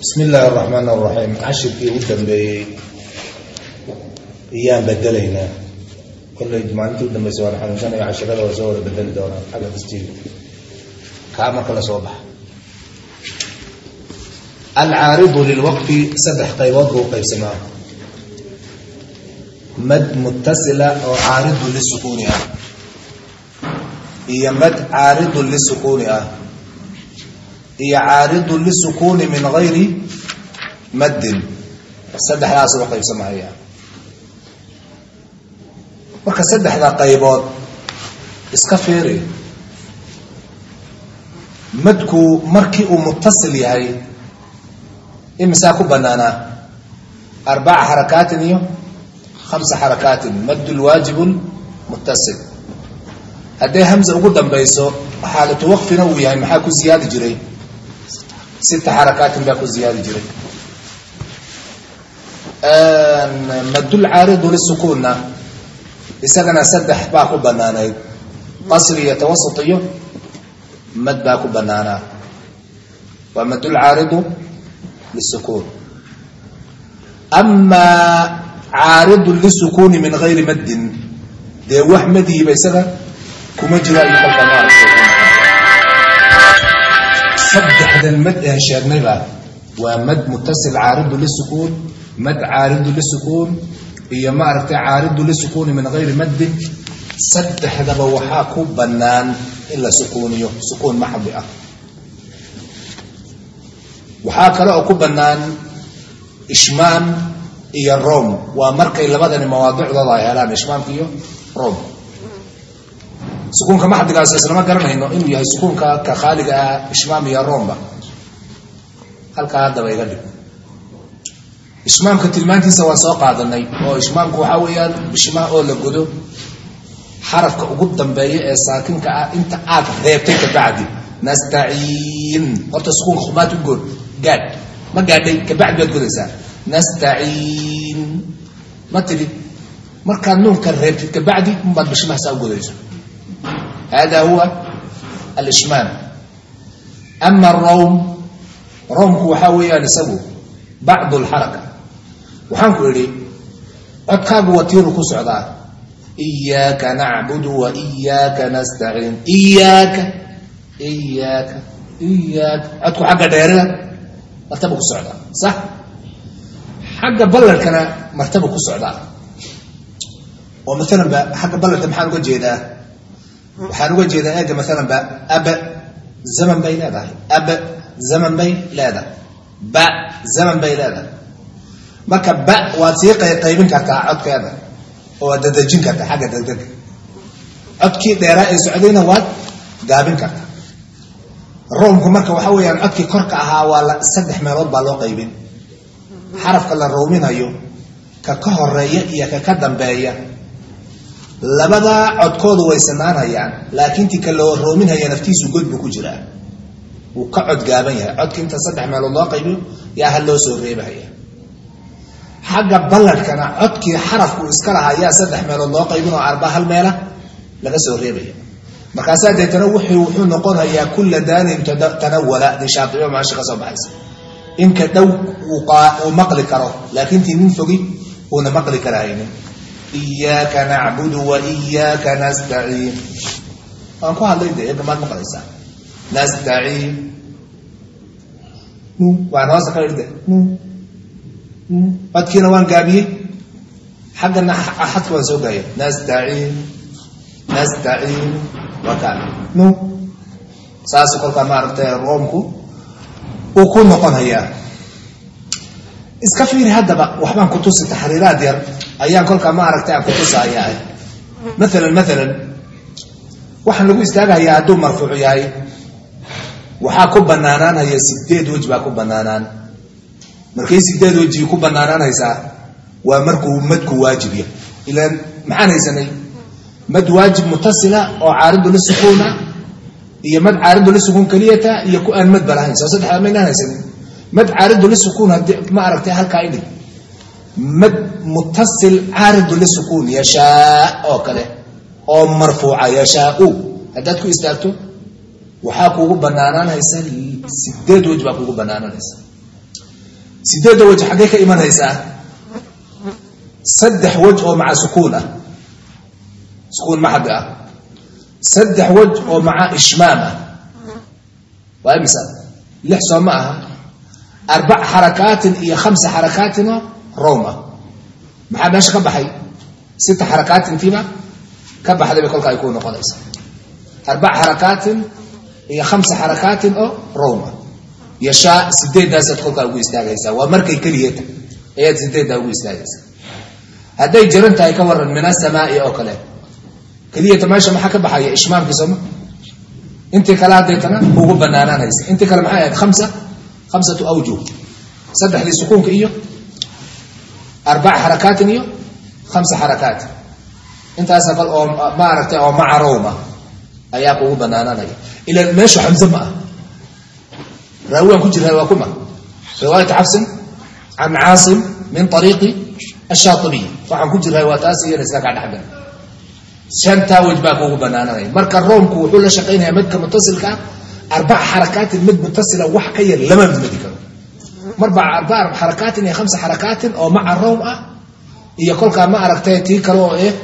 bismi illaahi araxmaan araxiim cashirkii ugu dambeeyey iyaan bedelaynaa. Kolley maalintii u dambaysa waan xanuunsanaya cashirada waa soo wada bedeli doonaa xagga tasjiil kaa marka la soo baxa. Alcaaridu lilwaqfi saddex qaybood buu qaybsamaa. Mad mutasila oo caaridu lisukuuni ah. Iyo mad caaridu lisukuuni ah iyo caaridu lisukuuni min gayri maddin. Saddexdaas u qaybsamahaya. Marka saddexda qaybood iska fiiri. Madku markii uu mutasil yahay imisaa ku banaanaa arbaca xarakaatin iyo hamsa xarakaatin mad lwaajib muttasil. Hadday hamza ugu dambayso xaalatu waqfina uu yahay maxaa ku ziyaadi jiray sita xarakaatin baa ku ziyaadi jiray. Madulcaaridu lisukuunna isagana saddex baa ku banaanayd qasri iyo tawasut iyo mad baa ku banaanaa waa madulcaaridu lisukuun amaa caaridu lisukuuni min gayri maddin dee wax madihiba isaga kuma jiraan saddexdan mad aan sheegnayba waa mad mutasil caaridu lisukuun mad caaridu lisukuun iyo maaragtay caaridu lisukuuni min gayri maddin saddexdaba waxaa ku bannaan in la sukuuniyo sukuun maxdi ah waxaa kale oo ku bannaan ishmaam iyo rom waa markay labadani mawaadicdooda ay helaan ishmaamka iyo rom sukuunka maxdigaas islama garanayno inuu yahay sukuunka ka khaaliga ah ishmaam iyo romba halkaa haddaba iga dhig. Ishmaamka tilmaantiisa waan soo qaadanay oo ishmaamku waxaa weeyaan bishmaa oo la godo xarafka ugu dambeeya ee saakinka ah inta aad reebtay kabacdi nastaciin horta sukuunka khumaad u good gaadh ma gaadhay kabacdi baad godaysaa. Nastaciin ma tidhi markaad nuunka reebtid kabacdi unbaad bishmahaasaa u godaysa hada huwa alishmaam ama arowm rowmku waxaa weeyaan isagu bacdu lxaraka waxaan ku idhi codkaagu watiiru ku socdaa iyaaka nacbudu wa iyaaka nastaciin iyaaka iyaaka iyaaka codku xagga dheerida martaba ku socdaa sax xagga ballarkana martaba ku socdaa oo waxaan uga jeedaa eega maalan ba ab zaman bay leedahay. Ab zaman bay leedahay. Ba zaman bay leedahay. Marka ba waad sii qaybin kartaa codkeeda oo waad dadejin kartaa xagga degdega codkii dheeraa ee socdayna waad gaabin kartaa roomku marka waxa weeyaan codkii korka ahaa waa saddex meelood baa loo qaybin xarafka la rowminayo ka ka horreeya iyo ka ka dambeeya labadaa codkoodu way sanaanayaan laakiin ti ka loo roominhaya naftiisu god buu ku jiraa. Wuu ka cod gaaban yahay. Codki inta saddex meelood loo qaybiyo yaa ha loo soo reebahaya xagga balladhkana codkii xarafku iska lahaa yaa saddex meelood loo qaybin oo arba hal meela laga soo reebaya. Markaasaa deetana wuxuu wuxuu noqonayaa kulla daanin tanawala di shaaibo maasha ka soo baxaysa. Inka dhow uu maqli karo laakiin tii nin fogi uuna maqli karahaynin iyaaka nacbudu wa iyaaka nastaciin waan ku hadlay de eega maad maqlaysaa nastaciin waan hoosta ka idde codkiina waan gaabiyey xaggana xadka waan soo gaaya nastaciin nastaciin waa kaa nu saas kolkaa maaragtay roomku uu ku noqon hayaa iska fiiri haddaba waxbaan ku tusi taxriiraad yar. Ayaan kolkaa maaragtay aan ku tusayaa. Maalan maalan waxaan lagu istaagahayaa hadduu marfuuc yahay. Waxaa ku banaanaanhaya sideed wej baa ku banaanaan markay sideed wejii ku banaanaanhaysaa waa markuu madku waajib yahay. Ilaan maxaan haysanay? Mad waajib mutasila oo caaridu lisukuuna iyo mad caaridu lisukuun keliyata iyo ku aan madba lahayn soo saddexdaa maynaan haysanin mad caaridu lisukuun haddii ma aragtay halkaa idhig mad mutasil caaridu lisukuun yashaa oo kale. Oo marfuuca yashaau haddaad ku istaagto? Waxaa kuugu banaanaanhaysa sideed wej baa kuugu banaanaanhaysa sideedda wej xaggee ka imanaysaa saddex wej oo maca sukuun ah. Sukuun maxadi ah. Saddex wej oo maca ishmaam ah. Waa imisa? Lix soo ma aha arbac xarakaatin iyo khamsa xarakaatinoo rowm ah maxaa meesha ka baxay sita xarakaatintiiba ka baxday bay kolka ay ku noqonaysa arbac xarakaatin iyo khamsa xarakaatin oo rowma yashaa sideedaasaad kolkaa ugu istaagaysaa waa markay keliyata ayaad sideeddaa ugu istaagaysaa hadday jaran tahay ka waran min asamaai oo kale keliyata meesha maxaa ka baxaya ishmaamkii sooma intii kale haddaytana ugu banaanaanaysa intii kale maxay ahayd khamsa khamsatu awjuh saddexdii sukuunka iyo arbac xarakaatin iyo khamsa xarakaatin intaasa kal oo maaragtay oo maca rowma ayaa kugu banaananaya ila meeshu xamse ma ah raawigaan ku jirha waa kuma riwaayat xafsin can caasim min ariiqi ashaaibiy waxaan ku jirhay waa taas iyana iska kaa dhexgal shantaa wej baa kugu banaananaya marka roomku wuxuu la shaqaynaya midka mutasilkaa arbac xarakaatin mid mutasila wax ka yar lama madi karo marba arbac xarakaatin iyo khamsa xarakaatin oo maca rowm ah iyo kolkaa ma aragtay tii kale oo eh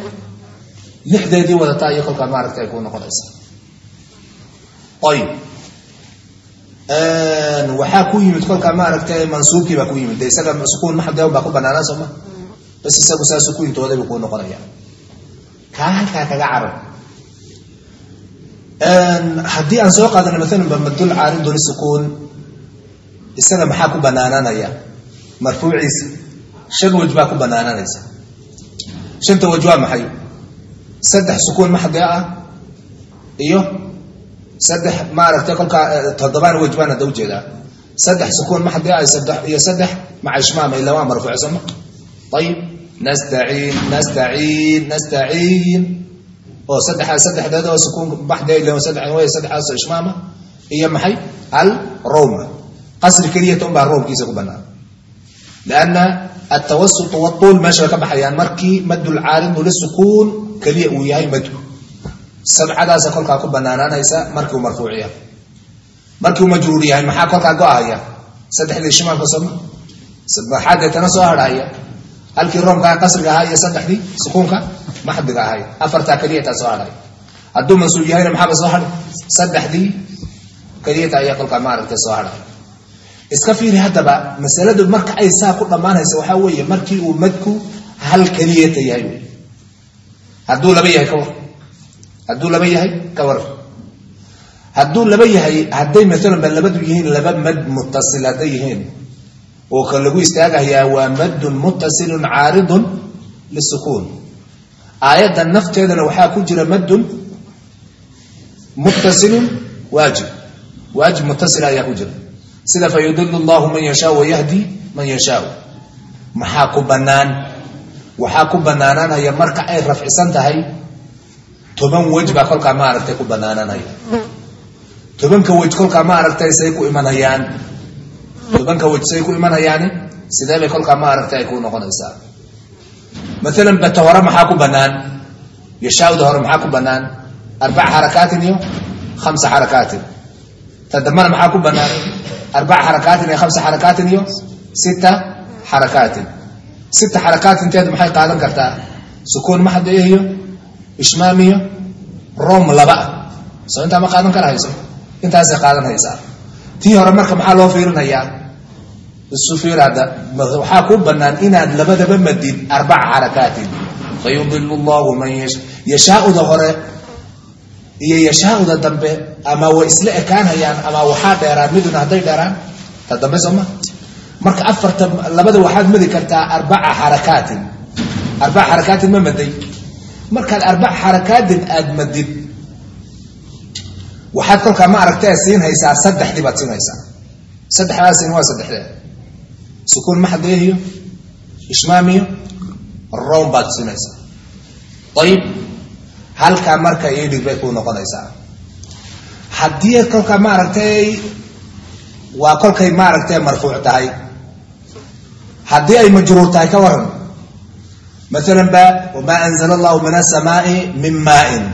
lixdeedii wadataa iyo kolkaa ma aragtay ay kuu noqonaysa ayb waxaa ku yimid kolkaa ma aragtay mansuubkii baa ku yimid de isaga sukuun maxade baa ku banaanaan sooma bas isagu saa sukuuntoodabu kuu noqonaya kaa halkaa kaga carab haddii aan soo qaadana maalan bamadul caarin duni sukuun. Isaga maxaa ku banaananaya marfuuciisa. Shan wej baa ku banaananaysa shanta wej waa maxay? Saddex sukuun maxdee ah? Iyo? Saddex maaragtay kolkaa toddobaan wej baan hadda u jeedaa saddex sukuun maxdee ah iyo saddex maca ishmaama ila waa marfuuc sooma ayib nastaciin nastaciin nastaciin oo saddexdeed oo sukuun baxdee ila saddex way saddexaasoo ishmaama iyo maxay? Al rowma qasri keliyata unbaa roomkiisa ku banaan lianna altawasut watuul meesha ka baxayaan markii madul caarindu lisukuun keliya uu yahay madku sabcadaasa kolkaa ku banaanaanaysa markii uu marfuuc yahay. Markii uu majruur yahay maxaa kolkaa go-ahaya? Saddexdii shimaamka sooma maxaa deetana soo hadhaya halkii roomkaa qasriga ahaa iyo saddexdii sukuunka maxdiga ahay. Afartaa keliyataa soo hadhay hadduu mansuub yahayna maxaaba soo hadhay saddexdii keliyata ayaa kolkaa maaragtay soo hadhay iska fiiri haddaba masaladu marka ay saa ku dhammaanaysa waxaa weeye markii uu madku hal keliyata yahay. Wey hadduu laba yahay ka war. Hadduu laba yahay ka war. Hadduu laba yahay hadday maalan ba labadu yihiin laba mad mutasil hadday yihiin oo ka lagu istaagayaa waa maddun muttasilun caaridun lisukuun aayadda nafteedana waxaa ku jira maddun muttasilun waajib. Waajib muttasil ayaa ku jira. Sida fa yudilu llahu man yashaa wayahdi man yashaa maxaa ku bannaan? Waxaa ku bannaanaanaya marka ay rafcisan tahay toban wej baa kolkaa maaragtay ku bannaananaya tobanka wej kolkaa maaragtay say ku imanayaan tobanka wej say ku imanayaani sidee bay kolkaa maaragtay ay ku noqonaysaa? Maalan bata hore maxaa ku bannaan? Yashaauda hore maxaa ku bannaan? Arbac xarakaatin iyo khamsa xarakaatin ta maxaa ku bannaan? Arbac xarakaatin iyo khamsa xarakaatin iyo sita xarakaatin sita xarakaatinteedu maxay qaadan kartaa? Sukuun maxdee iyo ishmaam iyo rom laba. Ah soo intaa ma qaadan kara hayso intaasay qaadan tii hore marka maxaa loo fiirinayaa waxaa ku bannaan inaad labadaba madid arbaca xarakaatin. Fayudilu llahu man yasha yashaauda hore iyo yashaauda dambe ama way isla ekaanhayaan ama waxaa dheeraan miduna hadday dheeraan ta dambe sooma marka afarta labada waxaad madi kartaa arbaca xarakaatin. Arbaca xarakaatin ma maday. Markaad arbac xarakaatin aad madid waxaad kolkaa ma aragtee siin haysaa saddexdii baad siin haysaa. Saddexdaasin waa saddexdee sukuun maxdeehiyo ishmaamiyo rown baad siinaysaa ayib halkaa marka idhig bay kuu noqonaysaa haddii kolkaa maaragtay waa kolkay maaragtay marfuuc tahay haddii ay majruur tahay ka waran maalan ba wamaa anzala allahu min asamaai min maain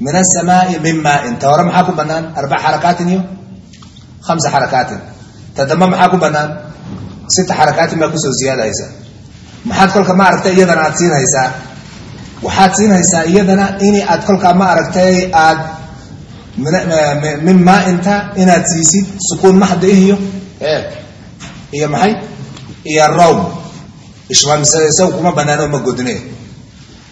min asamaai min maain ta maxaa ku bannaan arbac xarakaatin iyo khamsa xarakaatin ta maxaa ku bannaan sita xarakaatin baa ku soo ziyaadaysa? Maxaad kolka maaragtay iyadana aad siinhaysaa waxaad siinhaysaa iyadana in aad kolkaa ma aragtay aad min maainta inaad siisid sukuun maxda iyo maxay? Iyo rawm ishmaamsaw kuma banaano ma godne.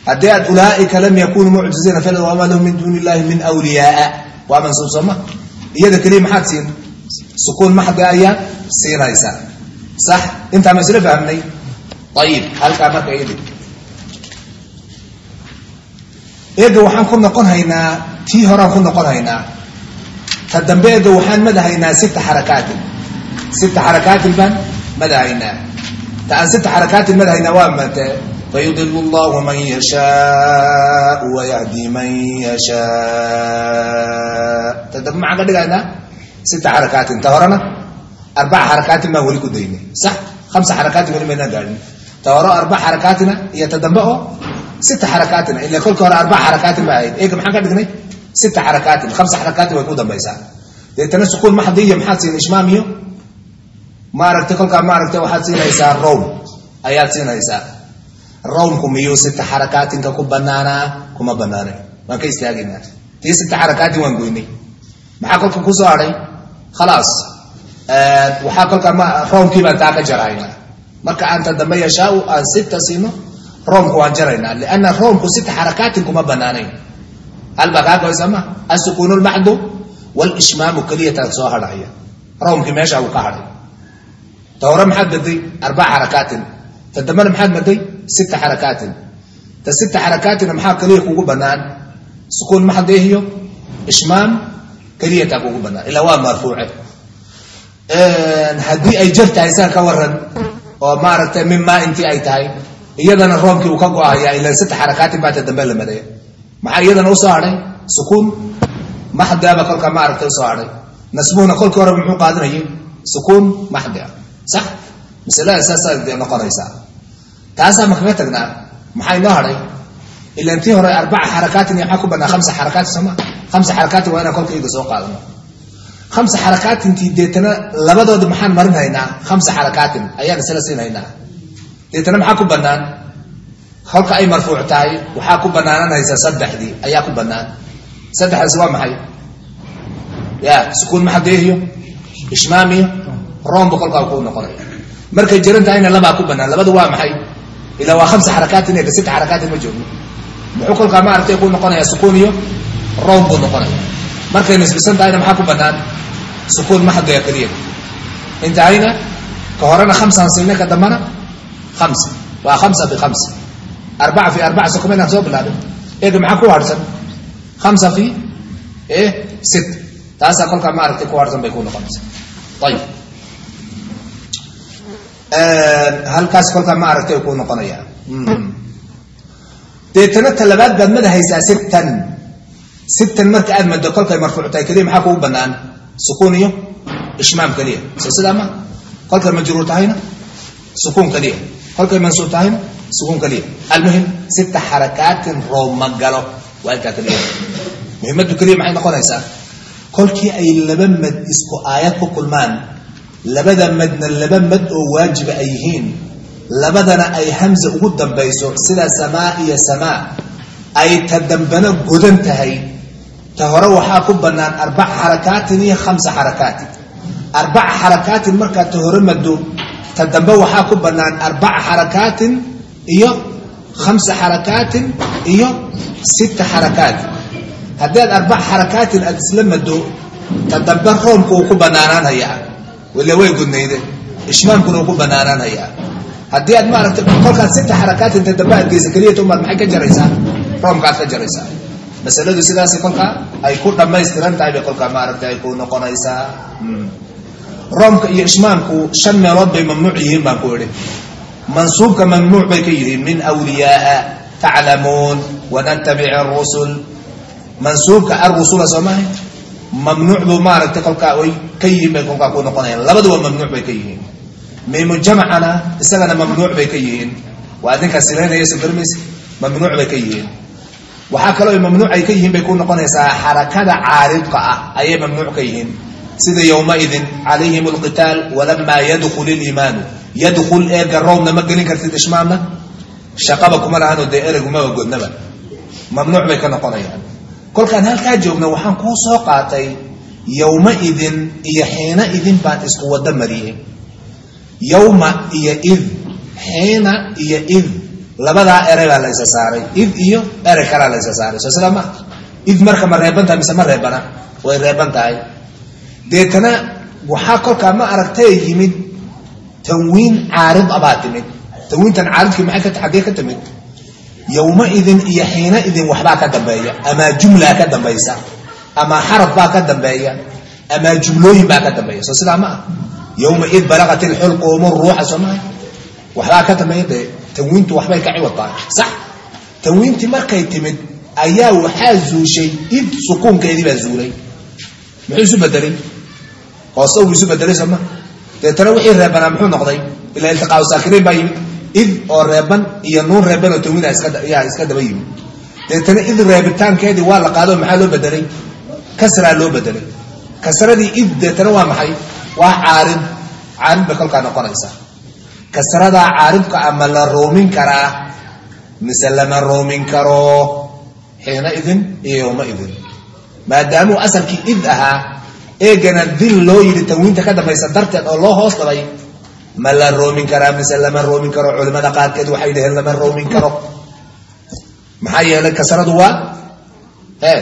Haddii aad ulaaika lam yakunuu mucjiziina fil wama lahum min duuni illahi min wliyaaa waa mansuub sooma iyada keliya maxaad siin sukuun maxda ayaa siinaysaa sax intaa ma isla fahmnay ayib halkaa marka idhig eega waxaan ku noqon haynaa tii horaan ku noqon haynaa ta dambe eega waxaan madahaynaa sita xarakaatin sita xarakaatin baan madahaynaa ta aan sita xarakaatin madahaynaa waa mate fayudil llahu man yashaa wayahdi man yashaa ta dambe maxaan ka dhigaynaa sita xarakaatin ta horena arbaca xarakaatin baan weli ku daynay sax hamsa xarakaatin weli maynaan gaadhin ta hore arbaca xarakaatina iyo ta dambe oo sita xarakaatina ila kolka hore arbaca xarakaatin ba ahayd eega maxaan ka dhignay sita xarakaatin hamsa xarakaatin way ku dambaysaa deetana sukuun maxdi iyo maxaad siin ishmaam iyo maaragtay kolkaa maaragtay waxaad siinaysaa rown ayaad siinaysaa rownku miyuu sita xarakaatinka ku banaanaa kuma banaanay waan ka istaagaynaa tii sita xarakaatin waan goynay maxaa kolka ku soo hadhay khalaas waxaa kolkaa rownki baan taa ka jarhaynaa marka aanta dambe yashaau aan sita siino roomku waan jaraynaa. Lianna roomku sita xarakaatin kuma banaanayn hal baa kaa goysa ma? Asukuunu lmaxdu wlishmaamu keliyataad soo hadhaya. Roomkii meesha uu ka hadhay. Ta hore maxaad maday arbaca xarakaatin. Ta dambena maxaad maday sita xarakaatin. Ta sita xarakaatina maxaa keliya kugu banaan sukuun maxdihiyo ishmaam keliyataa kugu banaan ilaa waa marfuuce haddii ay jar tahay saan ka waran oo maaragtay min maa intii ay tahay iyadana roomkii uu ka go-ahaya ilan sita xarakaatin baa ta dambe la madaya maxaa iyadana u soo hadhay sukuun. Maxdaaba kolkaa maaragtay u soo hadhay nasbuhuna kolkii hore muxuu qaadanayay? Sukuun maxdi sax. Masalada saasaa noqonaysaa. Taasaa ma kaga tagnaa maxaa inoo hadhay ilan tii hore arbaca xarakaatin iyo maxaa ku banaa hamsa xarakaatin sooma hamsa xarakaatin waa inaan kolka iga soo qaadano hamsa xarakaatintii deetana labadooda maxaan marin haynaa hamsa xarakaatin ayaan isla siin haynaa deetana maxaa ku banaan kolka ay marfuuc tahay waxaa ku banaananaysaa saddexdii ayaa ku banaan saddexdaasi waa maxay ya sukuun maxadeehiyo ishmaam iyo roomba kolkaa ku noqonaya markay jiran tahayna labaa ku banaan labadu waa maxay ilaa waa hamsa xarakaatin ega sita xarakaatin ma joogno muxuu kolkaa maaragtay ku noqonaya sukuun iyo room buu noqonaya markay nisbisan tahayna maxaa ku banaan sukuun maxadaya keliya intahayna ka horena khamsaan siinay ka dambana khamsa. Waa khamsa bikhamsa arbaca fi arbaca sokoma inaan soo bilaabin. Eega maxaa ku harsan hamsa fi sit taasaa kolkaa maaragtay ku harsan bay ku noqonaysa ayib halkaas kolkaa maaragtay ku noqonaya deetana talabaad baad madahaysaa sittan sittan marka aad mado kolkay marfuuc tahay keliya maxaa kugu banaan sukuun iyo ishmaam keliya so sidaa ma kolkay majruur tahayna? Sukuun keliya kolkay mansuub tahayna? Sukuun keliya almuhim sita xarakaatin rooma galo waa intaa keliya muhimaddu keliya maxay noqonaysaa? Kolkii ay laba mad isku aayad ku kulmaan labada madna laba mad oo waajiba ay yihiin labadana ay hamza ugu dambayso sida samaa iyo samaa ay ta dambena godan tahay ta hore waxaa ku bannaan arbaca xarakaatin iyo khamsa xarakaatin arbaca xarakaatin markaa ta hore mado ta dambe waxaa ku bannaan arbaca xarakaatin iyo khamsa xarakaatin iyo sita xarakaatin haddii aad arbaca xarakaatin aada isla mado ta dambe roomku uu ku banaanaanhayaa wala way gudnayde ishmaamkuna uu ku banaanaanhayaa haddii aad maaragtay kolkaad sita xarakaatin ta dambe aad geysa keliyata umaad maxay ka jaraysaa? Roomkaad ka jaraysaa masaladu sidaas kolkaa ay ku dhammaystiran tahay bay kolkaa maaragtay ay ku noqonaysaa roomka iyo ishmaamku shan meelood bay mamnuuc yihiin baan ku idhi. Mansuubka mamnuuc bay ka yihiin min wliyaaa taclamuun wanatabic rusul mansuubka arusula soo maaha mamnuuc buu maaragtay kolkaa way ka yihiin bay kolkaa ku noqonayaan labaduba mamnuuc bay ka yihiin. Miimu jamcana isagana mamnuuc bay ka yihiin. Waa adinkaa silaynaya soo garmaysa mamnuuc bay ka yihiin waxaa kaloo mamnuuc ay ka yihiin bay ku noqonaysaa xarakada caaridka ah ayay mamnuuc ka yihiin. Sida yowmaidin calayhim alqitaal walamaa yadkul iliimaanu yadkul eega roobna ma gelin kartid ishmaamna shaqaba kuma lahanoo dee ereygumaba godnaba mamnuuc bay ka noqonayaan. Kolkaan halkaa joogna waxaan kuu soo qaatay yowmaidin iyo xiina idin baan isku wada mariyey. Yowma iyo id xiina iyo id labadaa ere baa laysa saaray. Id iyo ere kalaa laysa saaray. Soo sidaa maa id marka ma reeban tahay mise ma reebana? Way reeban tahay. Deetana waxaa kolkaa ma aragtay yimid tanwiin caarid abaa timid. Tanwiintan caaridkii maxay ka timid? Yowmaidin iyo xiina idin waxbaa ka dambeeya. Amaa jumlaa ka dambaysa. Amaa xaraf baa ka dambeeya. Amaa jumlooyin baa ka dambeeya. Soo sidaa ma ah yowmaid balaqat ilxulquumu ruuxa soo maha waxbaa ka dambeeya dee tanwiintu waxbay ka ciwad tahay sax tanwiintii markay timid ayaa waxaa zuushay id sukuunkeedii baa zuulay. Muxuu isu bedelay hoose uu isu bedelay sooma deetana wixii reebanaa muxuu noqday? Ilaa iltiqaau saakiriin baa yimid. Id oo reeban iyo nuun reeban oo tanwiina yaa iska daba yimid. Deetana id reebitaankeedii waa la qaado maxaa loo bedelay kasraa loo bedelay kasradii id deetana waa maxay? Waa caarid caarid bay kolkaa noqonaysaa kasradaa caaridka ama la roomin karaa mise lama roomin karo xiina idin iyo yowma idin. Maadaamuu asalkii id ahaa eegana dil loo yidhi tanwiinta ka dambaysa darteed oo loo hoos dhabay ma la roomin karaa mise lama roomin karo culimmada qaarkeed waxay dhaheen lama roomin karo. Maxaa yeelay kasradu waa e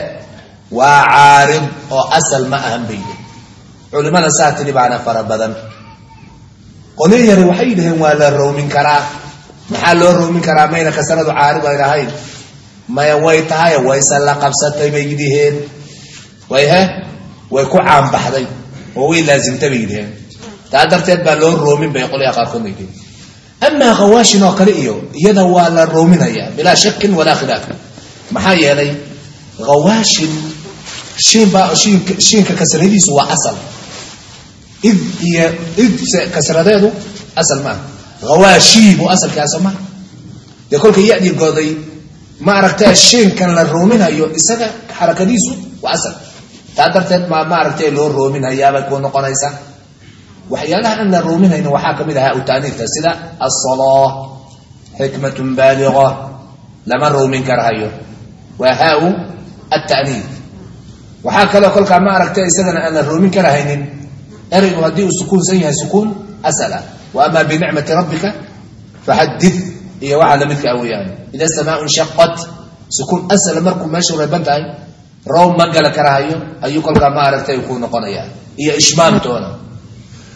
waa caarid oo asal ma ahan bay yihi culimmada saa tidhi baana fara badan qolyo yare waxay dhaheen waa la roomin karaa. Maxaa loo roomin karaa? Mayna kasradu caarid ay lahayn. Maya way tahay wayse la qabsatay bay yidhiheen way he? Way ku caanbaxday. Oo way laasimtay bay yidhiheen taa darteed baa loo roomin bay qolyaha qaarkoodna yidhihin amaa khawaashin oo kale iyo iyada waa la roominaya bilaa shakin walaa khilaafin maxaa yeelay khawaashin shiinbaa shiinka kasradiisu waa asal id iyo id kasradeedu asal maaha hawaashiibu asalkaasa maha dee kolka yadii goday ma aragtee shiinkan la roominayo isaga xarakadiisu waa asal. Taa darteed ma ma aragtee loo roominayaabay ku noqonaysaa waxyaalaha aan la roominayno waxaa ka mid ahaa utaaniirta sida asalaa xikmatun baaliqa lama roomin karahayo. Waa haau atta'niir. Waxaa kaloo kolkaa ma aragtee isagana aan la roomin karahaynin ereygu haddii uu sukuunsan yahay sukuun asal ah wa ama binicmati rabbika faxadid iyo waxaa lamidka ah weeyaan. Ida samaa nshaqat sukuun asala markuu meeshu reeban tahay row ma gala karahayo ayuu kolkaa ma aragtay ku noqonaya. Iyo ishmaamtoona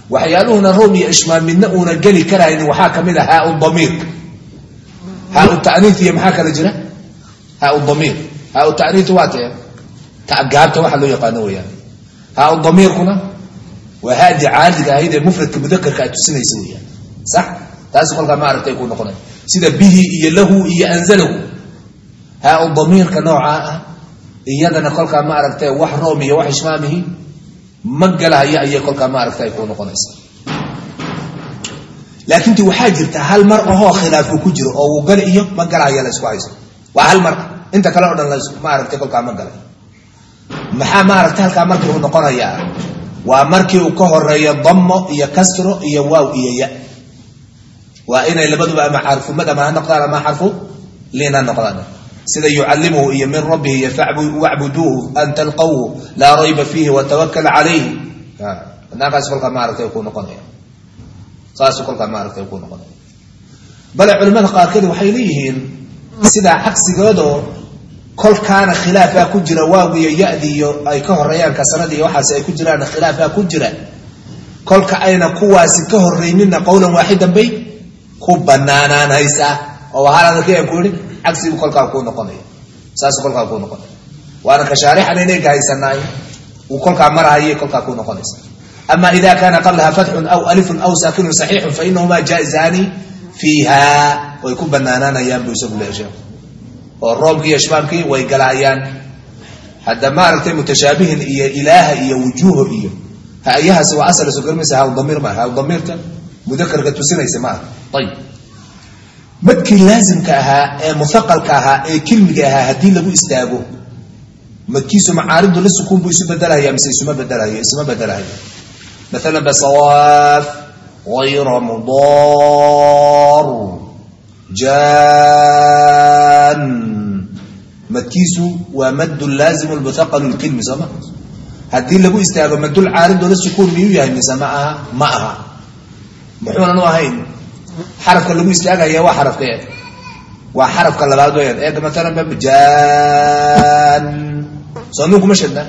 waxyaaluhuna room iyo ishmaam midna uuna geli karahaynin waxaa ka mid a haau damiirka haau ta'niit iyo maxaa kala jira? Haau damiir. Haau ta'niit waa tee. Gaabta waxa loo yaqaano weeyaan. Haau damiirkuna waa haadii caadiga ahayd ee mufradka mudakarka aad tusinaysa weeyaan. Sax? Taas kolkaa ma aragtay ku noqonay. Sida bihi iyo lahu iyo anzalahu. Haau damiirka noocaa ah iyadana kolkaa ma aragtay wax room iyo wax ishmaamihi ma galahaya ayay kolkaa ma aragtay ku noqonaysa laakiinti waxaa jirta hal mar ahoo khilaafku ku jiro oo uu gali iyo ma galahaya la isku haysto. Waa hal mar. Inta kale o dhan ma aragtay kolkaa ma galay. Maxaa ma aragtay halkaa markii uu noqonayaa waa markii uu ka horeeyo damo iyo kasro iyo waaw iyo ya. Waa inay labaduba ama xarfumad ama ha noqdaan ama xarfu liin ha noqdaan. Sida yucallimuhu iyo min rabbihi wacbuduuhu an talqawhu laa rayba fiihi watawakal calayhi. Naakaas kolkaa maaragtay ku noqonaya. Saas kolkaa maaragtay ku noqonaya. Bale culimmada qaarkeed waxay leeyihiin sidaa cagsigoodoo kolkaana khilaafaa ku jira waagiyo yadiyo ay ka horeeyaan kasanadii iyo waxaas ay ku jiraan khilaafaa ku jira. Kolka ayna kuwaasi ka horreynina qowlan waaxidan bay ku banaanaan haysaa oo hal hadalkayaan ku yihi cagsibu kolkaa kuu noqonaya. Saas kolkaa kuu noqonaya. Waana ka shaarixan inayga haysanaay uu kolkaa marahayay kolkaa kuu noqonaysa. Ama ida kaana qablaha fatxun aw alifun aw saakinun saxiixun fainahumaa jaa'izaani fiiha way ku banaanaanayaan buu isagu leesha oo roobkii iyo ishmaamkii way galaayaan. Hadda maaragtay mutashaabihin iyo ilaaha iyo wujuuho iyo hayahaasi waa asal soo garmaysa haw damiir ma haw damiirta mudakarka tusinaysa ma aha. Ayib. Madkii laazimka ahaa ee muaqalka ahaa ee kilmiga ahaa haddii lagu istaago madkiisu macaaridu la sukuun buu isu bedelahaya mise isuma bedelayo isuma bedelahayo maalan basawaaf غayra mudaar jan. Madkiisu waa madu laazimu lmuthaqalu lkilmi sooma haddii lagu istaago madul caaridoo la sukuun miyuu yahay mise ma aha? Ma aha. Muxuunan u ahayn? Xarafka lagu istaagaya waa xarafka eeg waa xarafka labaad weyan eeg maalan jan. Soo nuun kuma shadna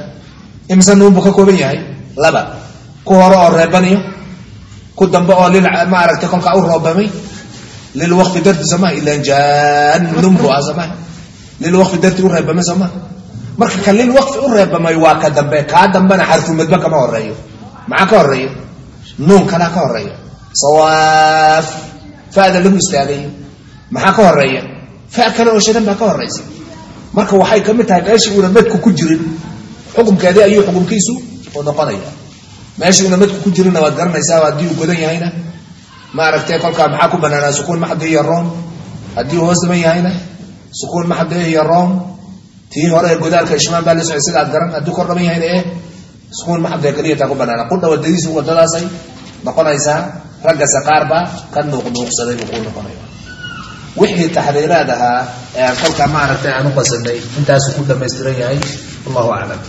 imise nuun buu ka kooban yahay? Laba. Ku hore oo reebaniyo. Ku dambe oo lil maaragtay kolkaa u roobamay lilwaqfi darti sooma bu ah sooma lilwaqfi darti u reebamay sooma marka ka lilwaqfi u reebamay waa ka dambe kaa dambena xarfumadba kama horeeyo maxaa ka horreeya nuun kalaa ka horreeya sawaaf. Fada lagu istaagay maxaa ka horreeya fa kale oo shadan baa ka horeysa marka waxay ka mid tahay meeshii uuna madku ku jirin xukumkeedii ayuu xukumkiisu u noqonaya meeshii uuna madku ku jirinna waad maaragtay kolkaa maxaa ku banaanaa sukuun maxdi iyo room? Haddii hoos dhiman yahayna sukuun maxdi iyo room? Tii hore godaalka ishmaan baa la socay sidaad garan hadduu kor dhaman yahayna eh sukuun maxdi keliyataa ku banaana qudha wadadiisu wadadaasay noqonaysaa raggase qaar baa ka nuuqnuuqsaday buu kuu noqonaya wixii taxriiraad ahaa ee kolkaa maaragtay aan u qasanay intaasu ku dhamaystiran yahay wallahu aclam